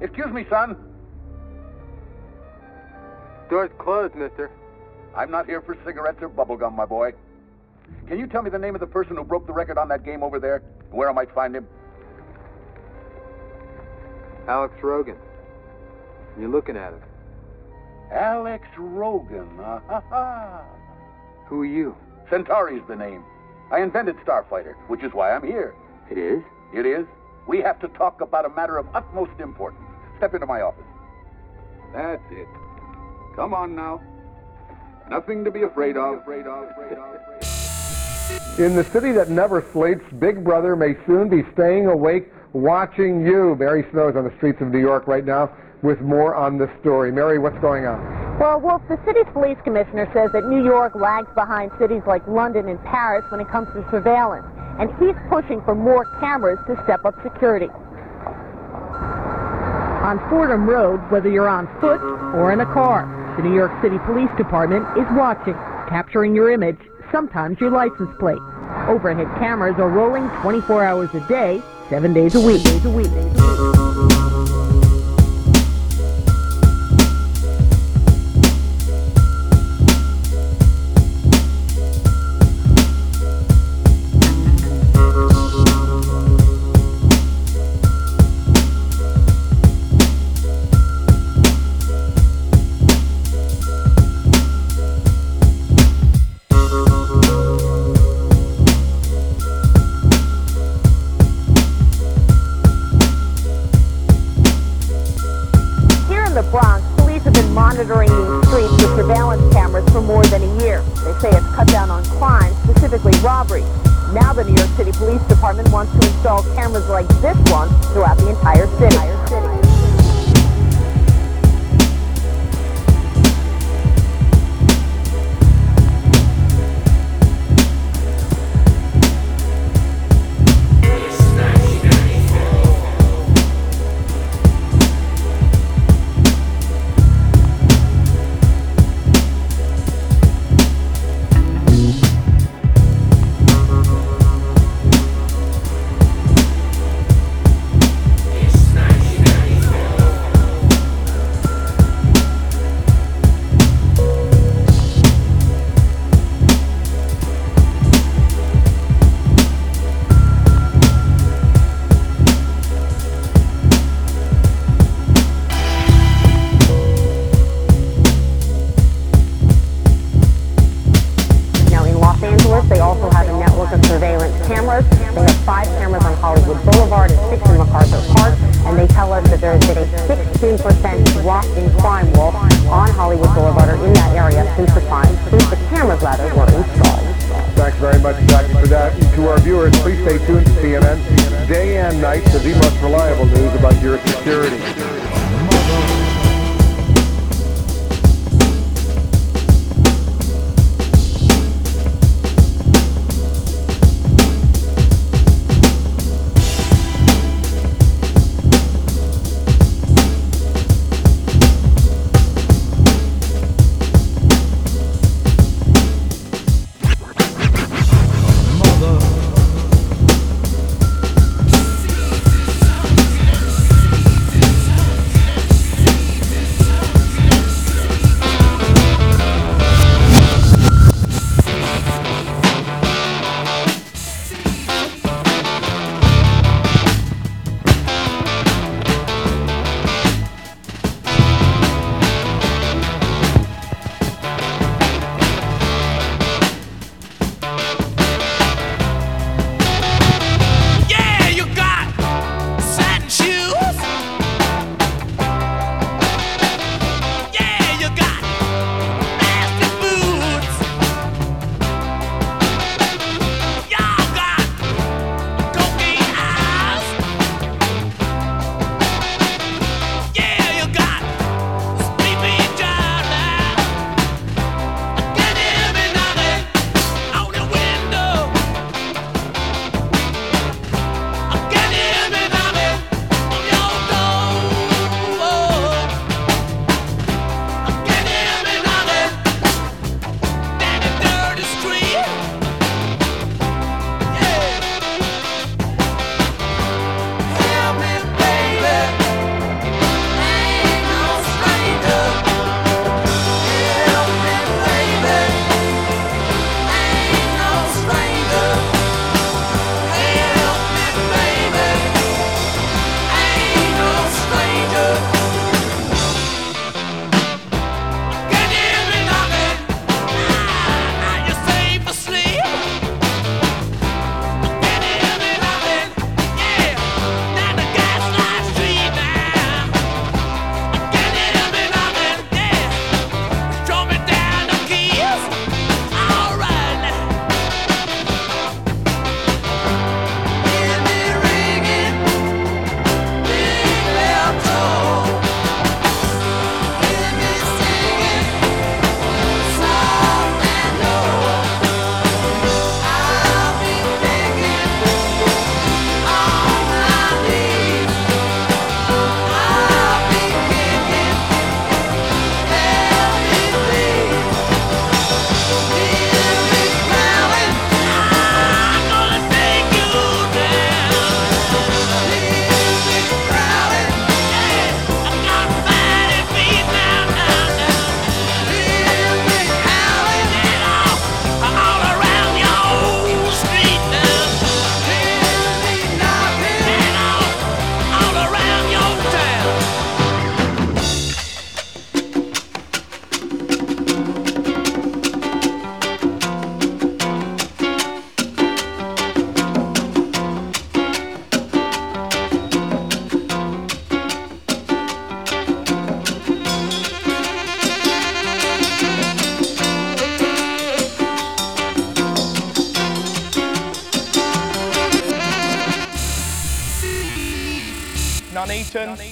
Excuse me, son. Door's closed, mister. I'm not here for cigarettes or bubblegum, my boy. Can you tell me the name of the person who broke the record on that game over there? Where I might find him? Alex Rogan. You're looking at him. Alex Rogan. Ah, ha. Who are you? Centauri's the name. I invented Starfighter, which is why I'm here. It is? It is. We have to talk about a matter of utmost importance. Step into my office. That's it. Come on now. Nothing to be afraid of. In the city that never sleeps, Big Brother may soon be staying awake watching you. Mary Snow is on the streets of New York right now with more on this story. Mary, what's going on? Well, Wolf, the city's police commissioner says that New York lags behind cities like London and Paris when it comes to surveillance, and he's pushing for more cameras to step up security. On Fordham Road, whether you're on foot or in a car, the New York City Police Department is watching, capturing your image, sometimes your license plate. Overhead cameras are rolling 24 hours a day, seven days a week. Days a week.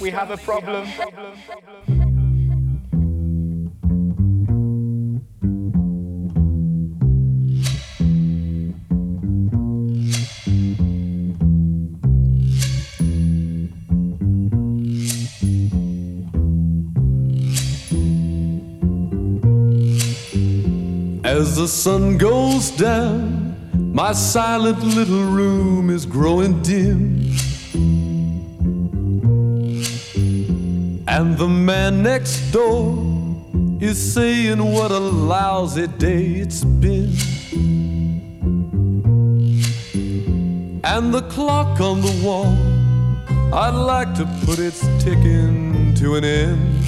We have a problem. As the sun goes down, my silent little room is growing dim. And the man next door is saying what a lousy day it's been. And the clock on the wall, I'd like to put its ticking to an end.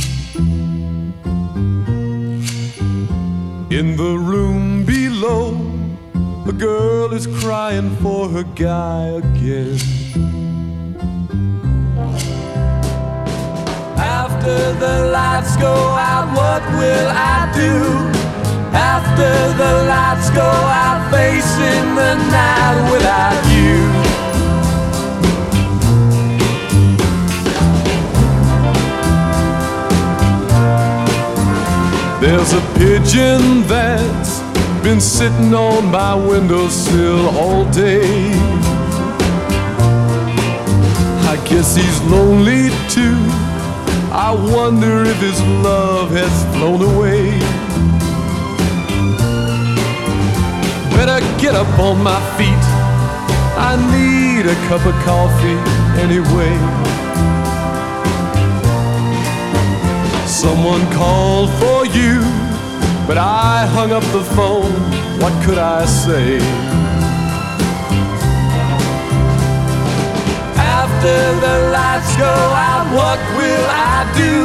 In the room below, a girl is crying for her guy again. After the lights go out, what will I do? After the lights go out, facing the night without you. There's a pigeon that's been sitting on my windowsill all day. I guess he's lonely too. I wonder if his love has flown away. Better get up on my feet. I need a cup of coffee anyway. Someone called for you, but I hung up the phone. What could I say? After the lights go out, what will I do?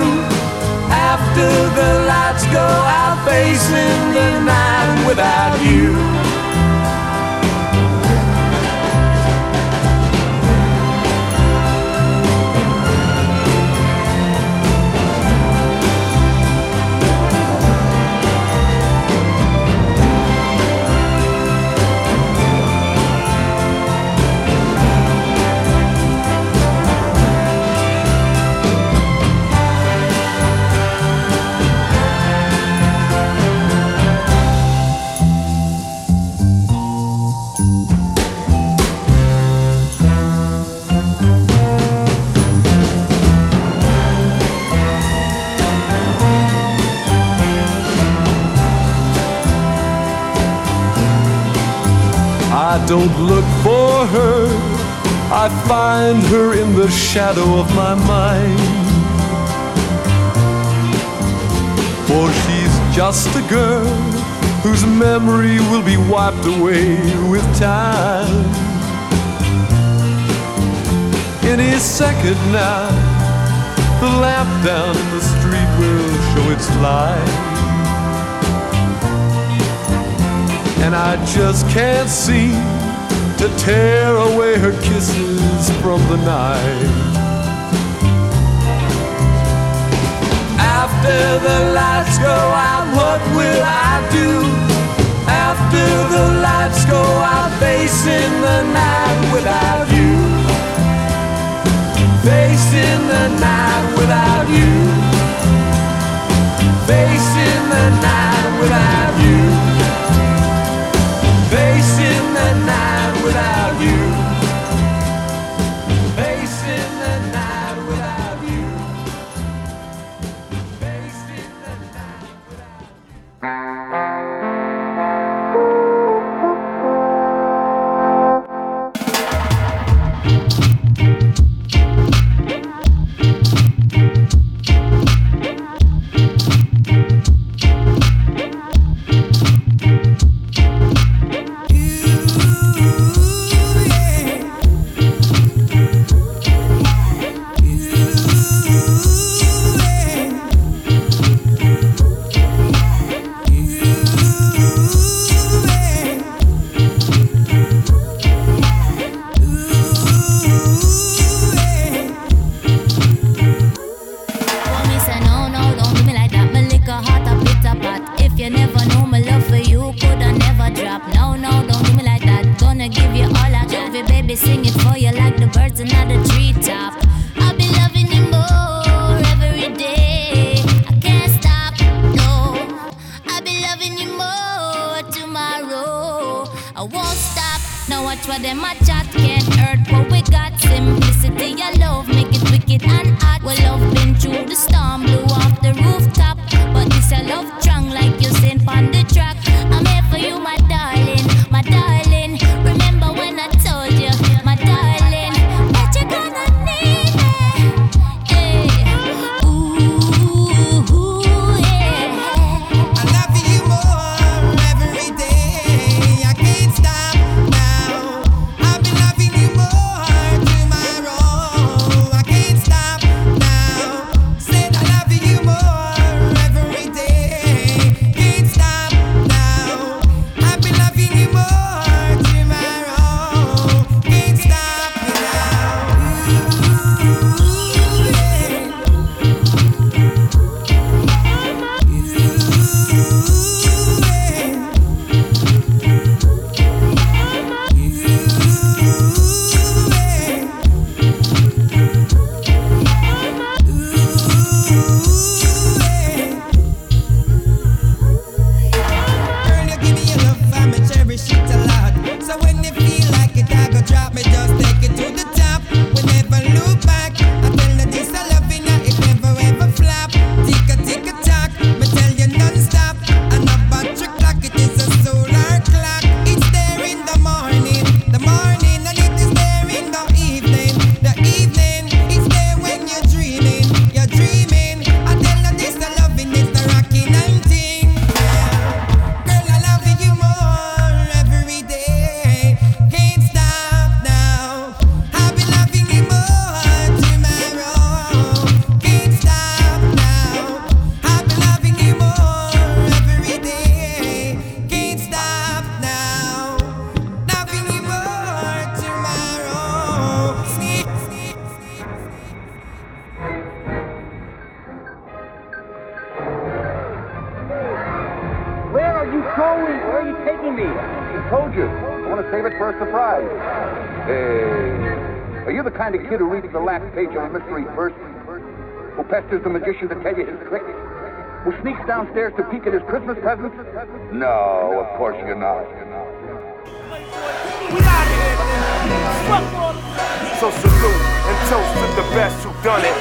After the lights go out, facing the night without you. Don't look for her, I find her in the shadow of my mind. For she's just a girl whose memory will be wiped away with time. Any second now, the lamp down in the street will show its light. And I just can't seem to tear away her kisses from the night. After the lights go out, what will I do? After the lights go out, facing the night without you. Facing the night without you. Facing the night without you. You going? Where are you taking me? I told you. I want to save it for a surprise. Hey, are you the kind of kid who reads the last page of a mystery first? Who pesters the magician to tell you his tricks? Who sneaks downstairs to peek at his Christmas presents? No, of course you're not. We out of here. Fuck all. So salute and toast to the best who done it.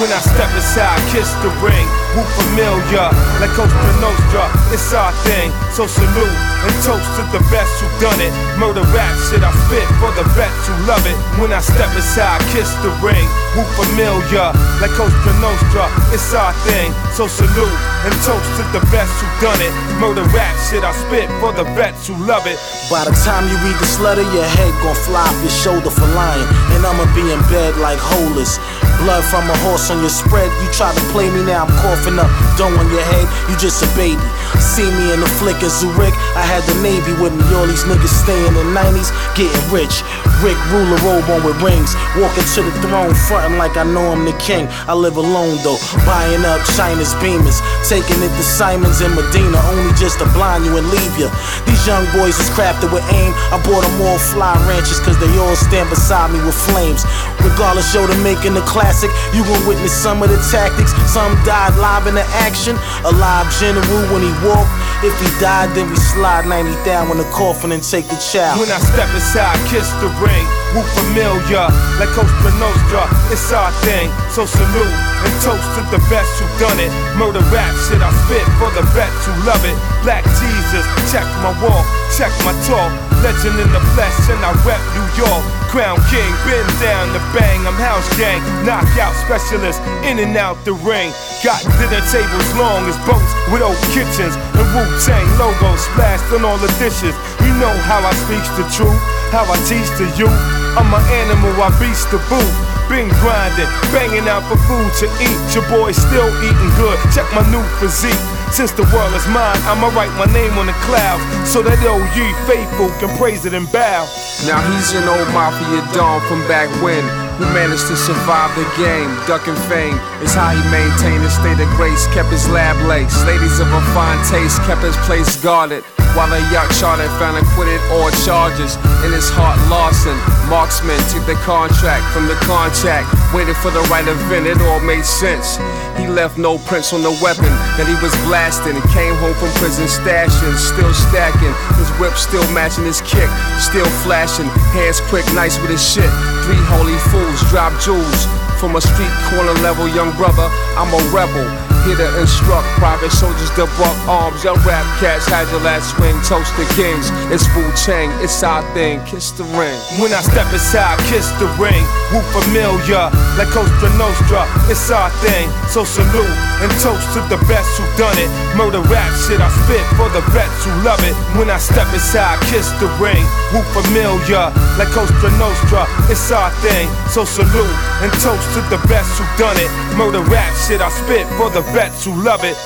When I step inside, kiss the ring. Who familiar, like Cosa Nostra, it's our thing. So salute and toast to the best who done it. Murder rap shit I spit for the vets who love it. When I step inside, kiss the ring. Who familiar, like Cosa Nostra, it's our thing. So salute and toast to the best who done it. Murder rap shit I spit for the vets who love it. By the time you read this letter, your head gon' fly off your shoulder for lying. And I'ma be in bed like holeless. Blood from a horse on your spread. You try to play me now, I'm coughing up dough on your head. You just a baby. See me in the flick of Zurich. I had the Navy with me. All these niggas staying in the 90s, getting rich. Rick ruler robe on with rings. Walking to the throne, frontin' like I know I'm the king. I live alone though, buying up China's beamers. Taking it to Simons and Medina, only just to blind you and leave you. These young boys is crafted with aim. I bought them all fly ranches, cause they all stand beside me with flames. Regardless, yo, to making the classic, you gon' witness some of the tactics. Some died live in the action. A live general when he walked. If he died, then we slide 90 down in the coffin and take the child. When I step inside, kiss the ring. Who familiar, like Cosa Nostra, it's our thing. So salute and toast to the best who done it. Murder rap shit I spit for the vets who love it. Black Jesus, check my walk, check my talk. Legend in the flesh, and I rep New York. Crown King, been down the bang. I'm house gang, knockout specialist, in and out the ring. Got dinner tables long as boats with old kitchens and Wu Tang logos splashed on all the dishes. You know how I speak the truth, how I teach to you. I'm an animal, I beast the boot. Been grinding, banging out for food to eat. Your boy still eating good. Check my new physique. Since the world is mine, I'ma write my name on the clouds so that all ye faithful can praise it and bow. Now he's an old mafia don from back when who managed to survive the game, ducking fame. Is how he maintained his state of grace, kept his lab laced. Ladies of a fine taste, kept his place guarded. While a yacht charter found acquitted all charges. In his heart, Larson, marksman, took the contract from the contact. Waited for the right event, it all made sense. He left no prints on the weapon that he was blasting. And came home from prison stashing, still stacking. His whip still matching his kick, still flashing. Hands quick, nice with his shit. Three holy fools drop jewels. From a street corner level young brother, I'm a rebel. Here to instruct private soldiers to buck arms. Young rap cats had your last swing, toast the kings. It's Wu Tang, it's our thing. Kiss the ring. When I step inside, kiss the ring. Woo familiar, like Cosa Nostra. It's our thing. So salute and toast to the best who done it. Murder rap shit I spit for the vets who love it. When I step inside, kiss the ring. Woo familiar, like Cosa Nostra. It's our thing. So salute and toast to the best who done it. Murder rap shit I spit for the vets who love it.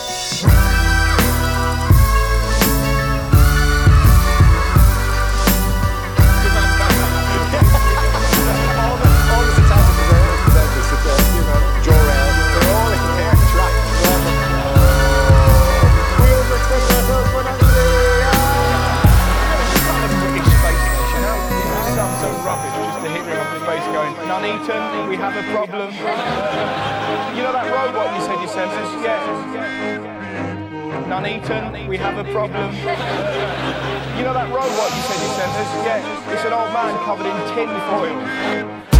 Nuneaton, we have a problem. Nuneaton, we have a problem. You know that robot you said you sent us? Yeah. It's an old man covered in tin foil.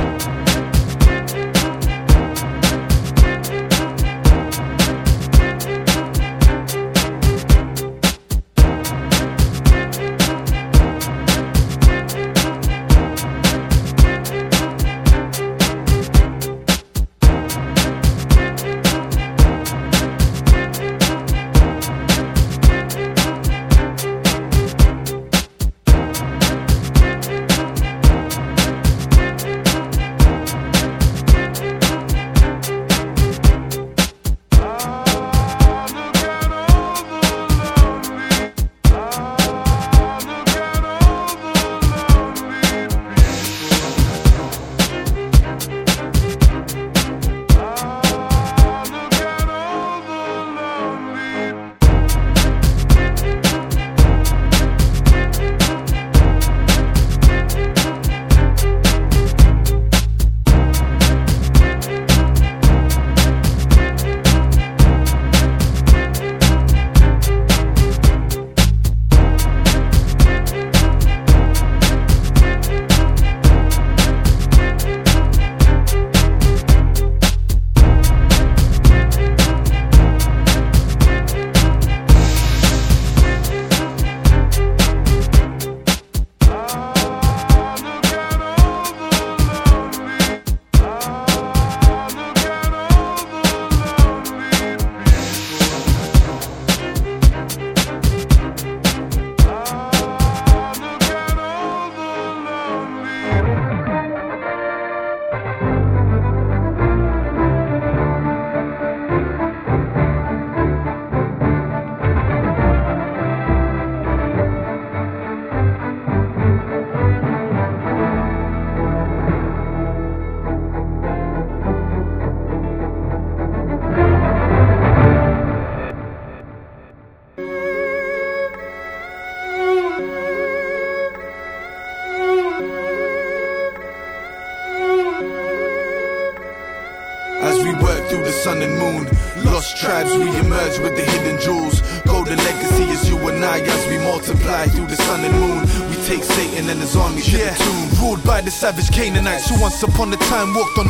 Canaanites who once upon a time walked on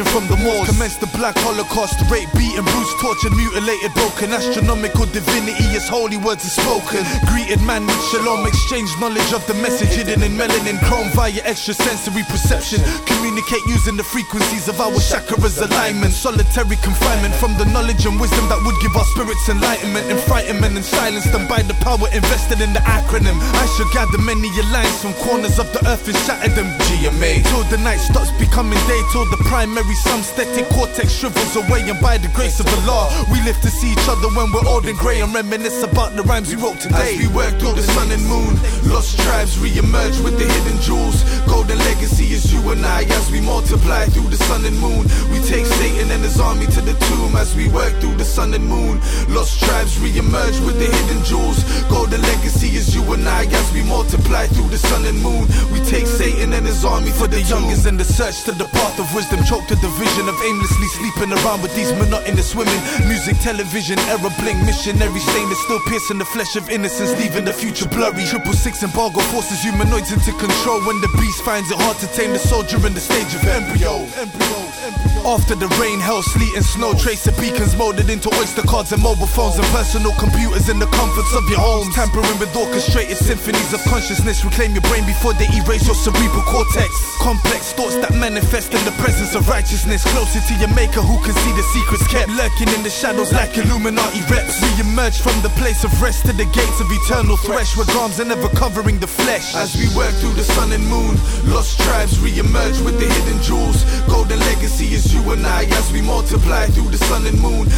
from the Moors. Commenced the Black Holocaust, raped, beaten, bruised, tortured, mutilated, broken. Astronomical divinity as holy words are spoken. Greeted man with shalom, exchanged knowledge of the message hidden in melanin, chrome via extrasensory perception. Communicate using the frequencies of our chakras alignment. Solitary confinement from the knowledge and wisdom that would give our spirits enlightenment, enfrightenment, and silence them by the power invested in the acronym. I should gather many lines from corners of the earth and shatter them. GMA. Till the night starts becoming day, till the primary synesthetic cortex shrivels away, and by the grace of Allah, we live to see each other when we're old and grey and reminisce about the rhymes we wrote today. As we work through the sun and moon, lost tribes re-emerge with the hidden jewels. Golden legacy is you and I as we multiply through the sun and moon. We take Satan and his army to the tomb as we work through the sun and moon. Lost tribes re-emerge with the hidden jewels. Golden legacy is you and I as we multiply through the sun and moon. We take Satan and his army for the youngest in the search to the path of wisdom. Choke to the vision of aimlessly sleeping around with these monotonous women. Music, television, error blink, missionary stain is still piercing the flesh of innocence, leaving the future blurry. Triple six embargo forces humanoids into control when the beast finds it hard to tame the soldier in the stage of embryo. After the rain, hell, sleet, and snow, tracer beacons molded into oyster cards and mobile phones and personal computers in the comforts of your homes. Tampering with orchestrated symphonies of consciousness, reclaim your brain before they erase your cerebral cortex. Complex thoughts that manifest in the presence of righteousness, closer to your maker who can see the secrets kept lurking in the shadows like Illuminati reps. We emerge from the place of rest to the gates of eternal thresh, where arms are never covering the flesh. As we work through the sun and moon, lost tribes re-emerge with the hidden jewels. Golden legacy is you and I as we multiply through the sun and moon.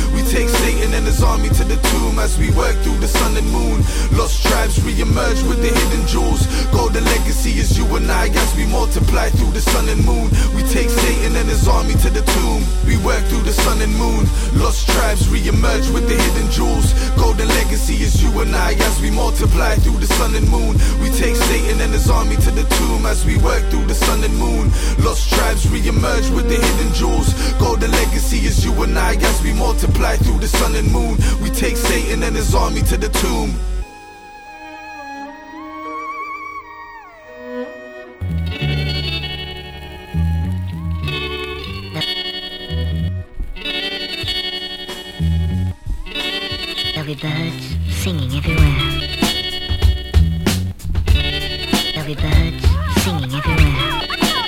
Satan his army to the tomb as we work through the sun and moon. Lost tribes re-emerge with the hidden jewels. Golden legacy is you and I as we multiply through the sun and moon. We take Satan and his army to the tomb. We work through the sun and moon. Lost tribes re-emerge with the hidden jewels. Golden legacy is you and I as we multiply through the sun and moon. We take Satan and his army to the tomb as we work through the sun and moon. Lost tribes re-emerge with the hidden jewels. Golden legacy is you and I as we multiply through the sun and moon. We take Satan and his army to the tomb. There'll be birds singing everywhere. There'll be birds singing everywhere.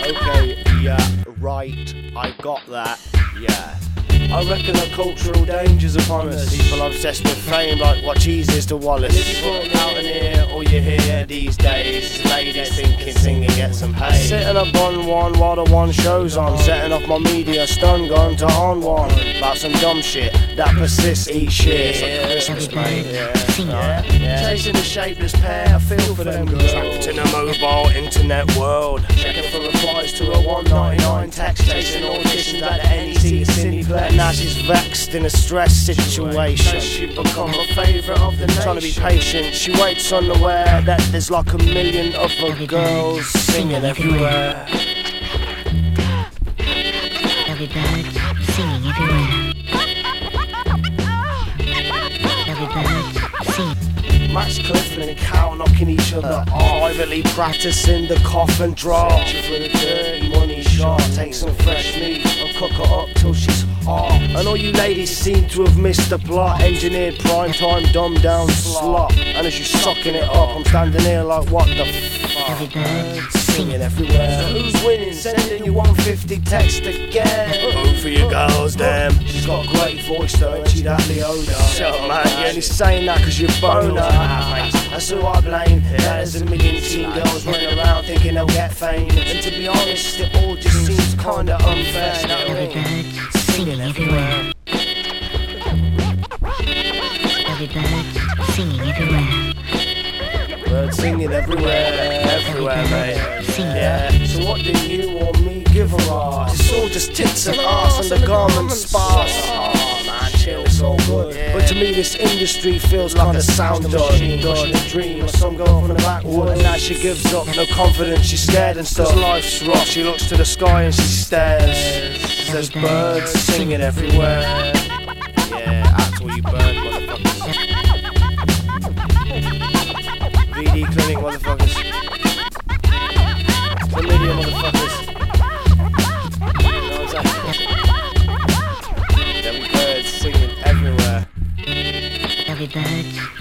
Okay, yeah, right, I got that, yeah. I reckon the cultural dangers upon us. People obsessed with fame, like what cheese is to Wallace. If you walk out in here, all you hear these days is ladies thinking, sing and get some pay. Sitting up on one while the one show's on, setting off my media stun gun to on one about some dumb shit that persists each year. It's like Christmas, mate. Yeah, yeah. Chasing the shapeless pair, I feel for them girls. Trapped in a mobile internet world, checking for replies to a 199 text, chasing auditions at the NEC Cineplex. Now she's vexed in a stress situation. She become a favourite of the nation. Trying to be patient, she waits unaware that there's like a million other girls singing everywhere. There'll be birds singing everywhere. There'll be birds singing. Max Clifford and Cow knocking each other off. Privately practicing the cough and drop. Searching for the dirty money shot. Take some fresh meat and cook her up till she's hot. And all you ladies seem to have missed the plot. Engineered prime time, dumbed down slop. And as you're sucking it up, I'm standing here like, what the fuck? There'll be birds Singing everywhere. So who's winning? Sending you 150 text again. Vote for your girls, damn. She's got a great voice though, ain't she that Leona? Shut up, man. You're only saying that cause you're boner. That's who I blame. There's a million teen girls running around thinking they'll get fame. And to be honest, it all just seems kinda unfair. You know I There'll be singing everywhere. There'll singing everywhere. Birds singing everywhere, everywhere, mate. Yeah. So what do you or me give a ass? It's all just tits and ass and the garment sparse. Oh man, ah, chill, it's all good. But to me, this industry feels like a sound machine. Pushing a dream of some girl from the backwood, and now she gives up, no confidence, she's scared and stuff. Life's rough. She looks to the sky and she stares. There's birds singing everywhere. Motherfuckers. Chlamydia motherfuckers. You know what I'm saying? Be birds singing everywhere. Singing.